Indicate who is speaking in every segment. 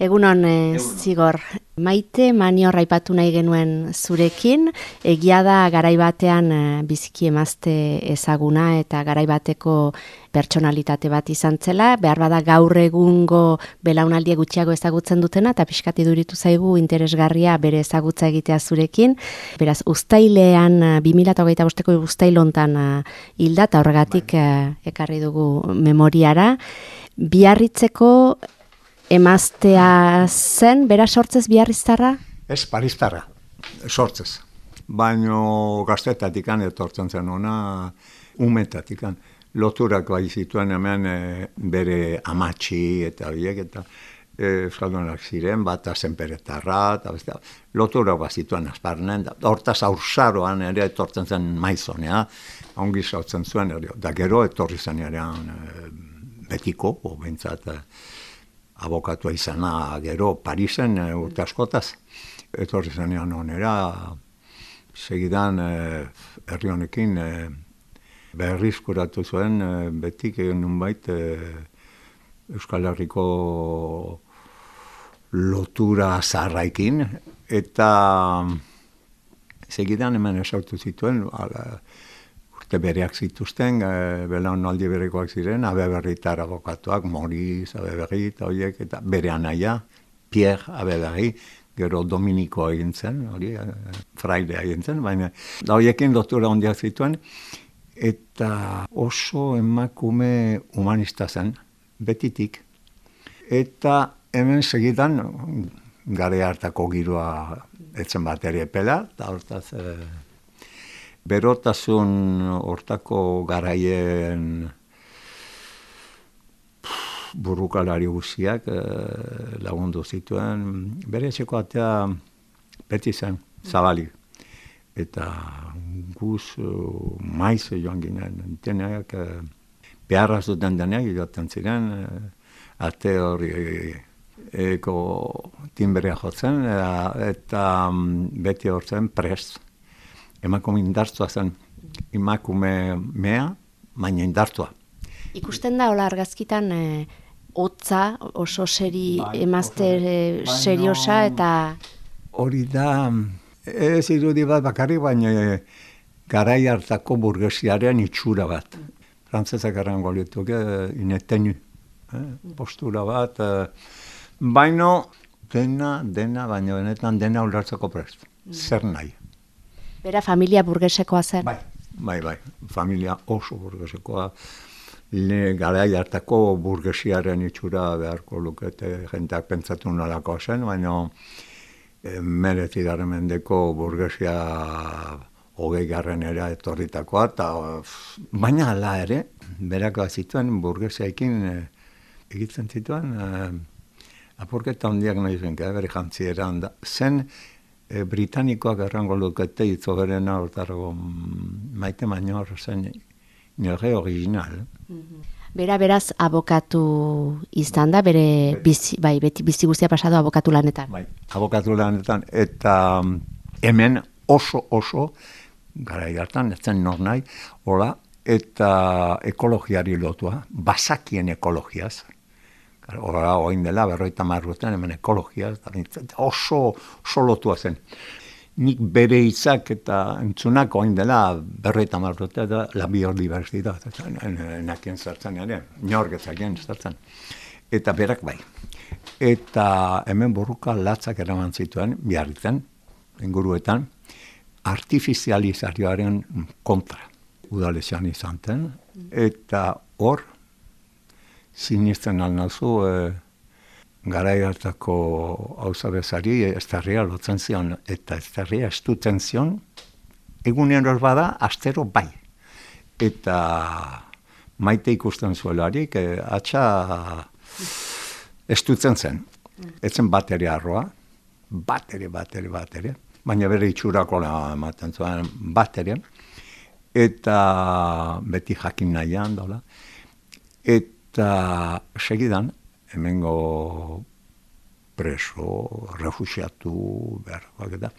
Speaker 1: Egunon, e, zigor, maite manior aipatu nahi genuen zurekin, egia da garaibatean e, biziki emazte ezaguna eta garaibateko pertsonalitate bat izan zela, behar bada gaur egungo belaunaldia gutxiago ezagutzen dutena, eta pixkati duritu zaigu interesgarria bere ezagutza egitea zurekin. Beraz, ustailean, 2008 bosteko ustailontan hilda, eta horregatik bai. ekarri dugu memoriara. Biarritzeko emaztea zen, bera sortzez biarriztarra?
Speaker 2: Ez, pariztarra, sortzez. Baino gaztetatik etortzen zen ona, umetatik loturak bai zituen hemen e, bere amatxi eta horiek eta e, ziren, bat azenperetarra, eta beste, loturak bai zituen azparnen, da, hortaz aursaroan ere etortzen zen maizonea, ongi sautzen zuen, ere, da gero etorri zen ere e, betiko, o bentsat, e, abokatua izana gero Parisen e, urte askotaz. Etorri zenean onera, segidan e, herri honekin e, berrizkuratu zuen e, betik egin nunbait e, Euskal Herriko lotura zarraikin eta segidan hemen esautu zituen ala, urte bereak zituzten, e, belaun aldi berekoak ziren, abe berritar abokatuak, Moriz, abe berri, eta horiek, eta bere anaia, Pierre abe berri, gero Dominiko egin zen, hori, e, fraile egin zen, baina da horiekin lotura ondiak zituen, eta oso emakume humanista zen, betitik. Eta hemen segitan, gare hartako giroa etzen bat ere pela, eta hortaz, e, berotasun hortako garaien burrukalari guziak eh, lagundu zituen, bere etxeko atea beti zen, zabali. Eta guz uh, maiz joan ginen, deneak, uh, beharra zuten deneak, joaten ziren, uh, ate hori eko timberea jotzen, eta um, beti hortzen prest emakume indartua zen, emakume mea, baina indartua.
Speaker 1: Ikusten da, hola argazkitan, e, hotza, oso seri, bai, emazte e, seriosa, eta...
Speaker 2: Hori da, ez irudi bat bakarri, baina e, garai hartako burgesiaren itxura bat. Mm. Frantzezak errango lituk, inetenu, eh, postura bat. baina dena, dena, baina benetan dena ulertzeko prest. Zer nahi.
Speaker 1: Bera familia burgesekoa zen?
Speaker 2: Bai, bai, bai. Familia oso burgesekoa. Le garai hartako burgesiaren itxura beharko lukete jenteak pentsatu nolako zen, baina e, merezi mendeko burgesia hogei garren era etorritakoa, eta baina ala ere, berako zituen burgesiaikin e, egitzen zituen, e, apurketa hondiak nahi zen, bere jantzi eran da. Zen, e, britanikoak errango lukete itzo berena hortarrago mm, maite baino zen nire original.
Speaker 1: Mhm. Bera beraz abokatu izan da, bere bizi, bai, beti bizi guztia pasado abokatu lanetan.
Speaker 2: Bai, abokatu lanetan, eta mm, hemen oso oso, gara hartan, ez zen nor nahi, hola, eta ekologiari lotua, basakien ekologiaz, Hora, oin dela, berroita marruetan, hemen ekologia, oso, oso lotua zen. Nik bere hitzak eta entzunak oin dela, berroita marruetan, da, la biodiversitat, enakien zertzen ere, niorgetzakien zertzen. Eta berak bai. Eta hemen burruka latzak eraman zituen, biarritzen, inguruetan, artifizializarioaren kontra. Udalezian izan zen, eta hor, sinisten alnazu e, gara hartako hauza bezari estarria lotzen zion, eta estarria estutzen zion, egunean hor bada, astero bai. Eta maite ikusten zuelarik, e, atxa estutzen zen. Etzen bateria arroa, bateria, bateria, bateria, baina bere itxurako ematen zuen bateria, eta beti jakin nahian, dola. Eta Eta segidan, hemengo preso, refusiatu, behar, eta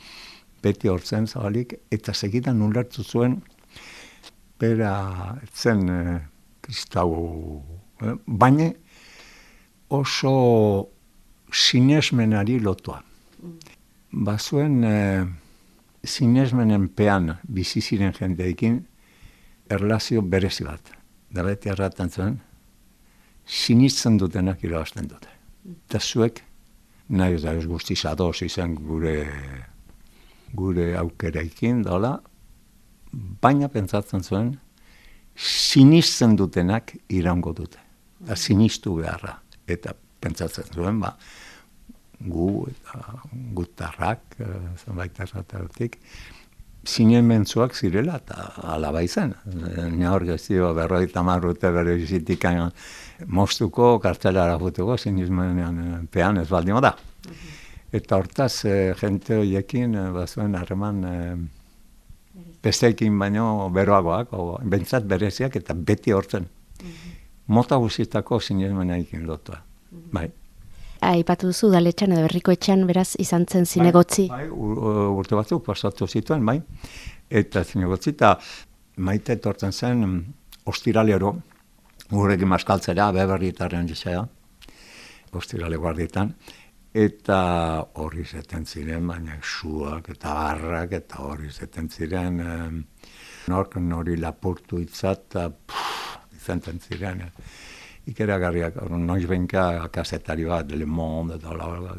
Speaker 2: beti hortzen zabalik, eta segidan ulertu zuen, bera, etzen eh, kristau, eh, baina oso sinesmenari lotua. Bazuen e, sinesmenen pean bizi ziren jendeekin erlazio berezi bat. Da beti erratan zuen, sinitzen dutenak irabazten dute. Eta zuek, nahi da ez guzti sadoz izan gure gure aukeraikin, dola, baina pentsatzen zuen, sinitzen dutenak irango dute. Da sinistu beharra. Eta pentsatzen zuen, ba, gu eta gutarrak, uh, zenbait erraterotik, zinen mentzuak zirela eta alaba izan. Nahor gezio berroi tamarrute bere izitik mostuko, kartzelara jutuko, zinizmenean pean ez baldimo da. Eta hortaz, e, jente horiekin, e, bazuen harreman, e, besteekin baino beroagoak, o, bentsat bereziak eta beti hortzen. Mota guzitako zinezmeneekin lotua. Bai
Speaker 1: aipatu duzu daletxan edo berriko etxean beraz izan zen bai, zinegotzi.
Speaker 2: Bai, urte batzuk pasatu zituen, bai. Eta zinegotzi eta maite etortzen zen mm, ostiralero, gurekin maskaltzera, beberrietaren jizea, ostirale guardietan, eta horri zeten ziren, baina suak eta barrak, eta horri zeten ziren, eh, nork nori lapurtu itzat, eta ziren, ikeragarriak, noiz benka kasetari bat, Le Monde, eta hola,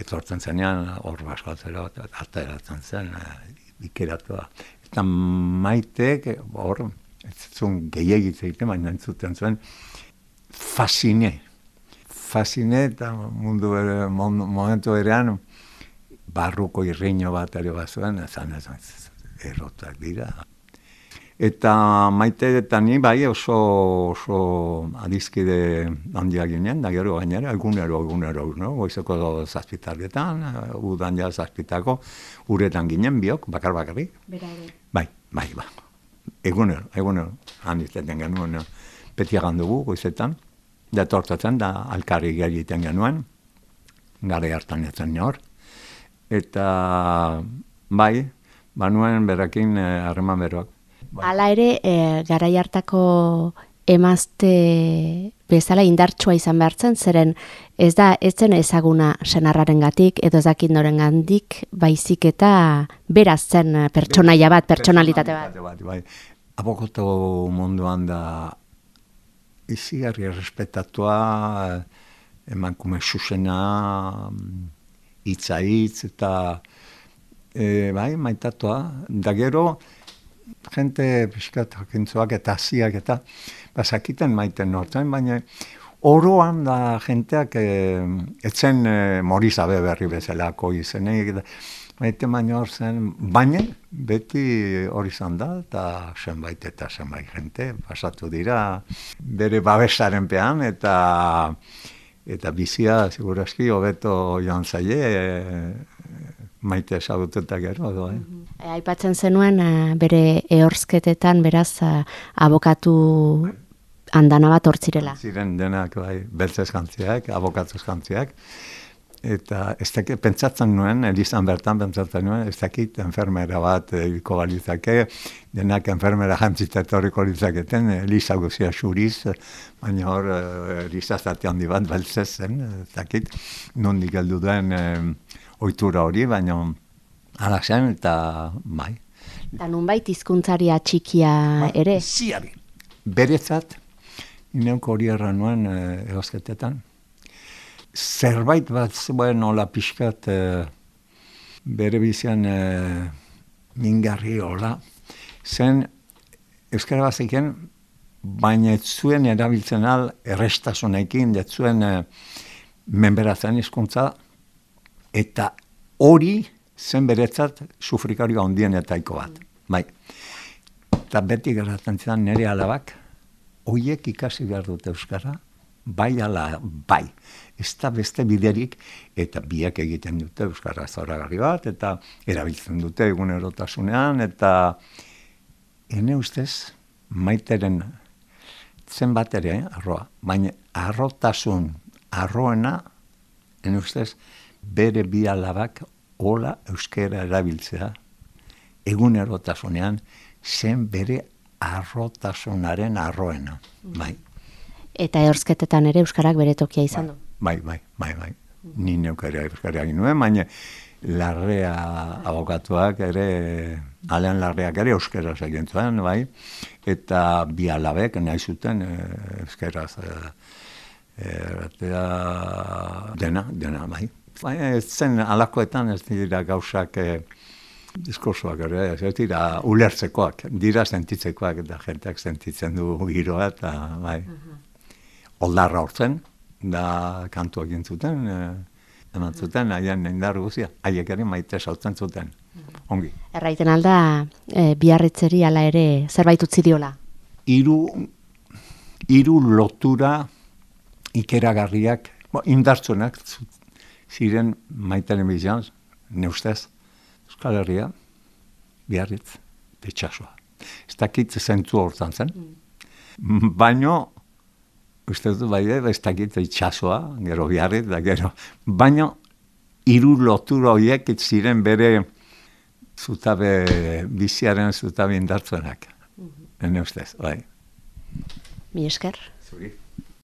Speaker 2: etortzen zenean, hor baskatzera, eta eratzen zen, eh, ikeratua. Eta maitek, hor, ez zuen gehiagitze egiten, baina entzuten zuen, fascine. Fascine, eta mundu ere, momentu erean, barruko irriño bat ere bat zuen, ezan ez, errotak dira, Eta maite eta ni bai oso, oso adizkide handia ginen, da gero gainera, egunero, egunero, no? goizeko zazpitarretan, udan ja zazpitako, uretan ginen biok, bakar bakarrik. Bai, bai, ba. Egunero, egunero, handizten genuen, petiagan dugu goizetan, da tortatzen, da alkarri egiten genuen, gara hartan etzen nor. Eta bai, banuen berakin eh, harreman beroak.
Speaker 1: Bai. Hala ere, e, garai hartako emazte bezala indartsua izan behartzen, zeren ez da, ez zen ezaguna senarraren gatik, edo ezakit noren gandik, baizik eta beraz zen pertsonaia bat, pertsonalitate bat. bat bai.
Speaker 2: Abokoto munduan da izigarri respetatua, emankume susena, itza eta e, bai, maitatua. Da gero, jente pixkat jakintzuak eta ziak eta bazakiten maiten nortzen, baina oroan da jenteak e, etzen e, morizabe berri bezalako izenek, maite baina hor zen, baina beti hori izan da, eta zenbait eta zenbait jente, pasatu dira, bere babesaren pean, eta eta bizia, seguraski, hobeto joan zaie, e, maite esagututa gero, edo, eh?
Speaker 1: Aipatzen zenuen, eh, bere ehorzketetan, beraz, uh, abokatu andana bat hortzirela.
Speaker 2: Ziren denak, bai, beltzez jantziak, abokatuz jantziak, eta ez dakit, pentsatzen nuen, elizan bertan pentsatzen nuen, ez dakit, enfermera bat iliko balizake, denak enfermera jantzita etorriko litzaketen, eliza guzia xuriz, baina hor, eliza zati handi bat, beltzez zen, ez dakit, nondik heldu duen, ohitura hori, baina ala zen eta bai.
Speaker 1: Eta nunbait hizkuntzaria txikia ba, ere?
Speaker 2: Ziari. Berezat, ineuko hori erra nuen e, zerbait bat zuen hola pixkat e, bere bizian e, mingarri hola, zen Euskara Baziken, baina ez zuen erabiltzen al errestasunekin, ez zuen e, menberatzen hizkuntza eta hori zen beretzat sufrikario handien etaiko bat. Bai. Eta beti gertatzen zidan nire alabak, hoiek ikasi behar dute Euskara, bai ala, bai. Ez da beste biderik, eta biak egiten dute Euskara zoragarri bat, eta erabiltzen dute egun erotasunean, eta ene ustez, maiteren zen bat ere, eh, arroa, baina arrotasun arroena, ene ustez, bere bi alabak hola euskera erabiltzea, egun erotasunean, zen bere arrotasunaren arroena. Bai.
Speaker 1: Eta eorsketetan ere euskarak bere tokia izan du.
Speaker 2: Bai, bai, bai, bai. ni neuk ere euskara egin nuen, baina larrea abokatuak ere, alean larreak ere euskara egin zuen, bai, eta bi alabek nahi zuten e, euskaraz e, e, dena, dena, bai. Baina ez zen alakoetan ez dira gauzak e, diskursoak ere, ez dira ulertzekoak, dira sentitzekoak, eta jenteak sentitzen du giroa, eta bai. Uh Oldarra hortzen, da kantu egin zuten, e, eman zuten, haien indar guzia, haiek ere maite sautzen zuten. Ongi.
Speaker 1: Erraiten alda, e, biarritzeri ala ere zerbait utzi diola?
Speaker 2: Iru, iru lotura ikeragarriak, bo, indartzunak ziren maitaren bizan, neustez, Euskal Herria, biarritz, betxasua. Ez dakit zentzu hortan zen. Mm. Baino, uste dut bai, ez dakit itxasoa, gero biarritz, da gero. Baino, hiru lotura horiek ziren bere zutabe, biziaren zutabe indartzenak. Mm -hmm. ustez, bai.
Speaker 1: Mi esker.
Speaker 2: Zuri.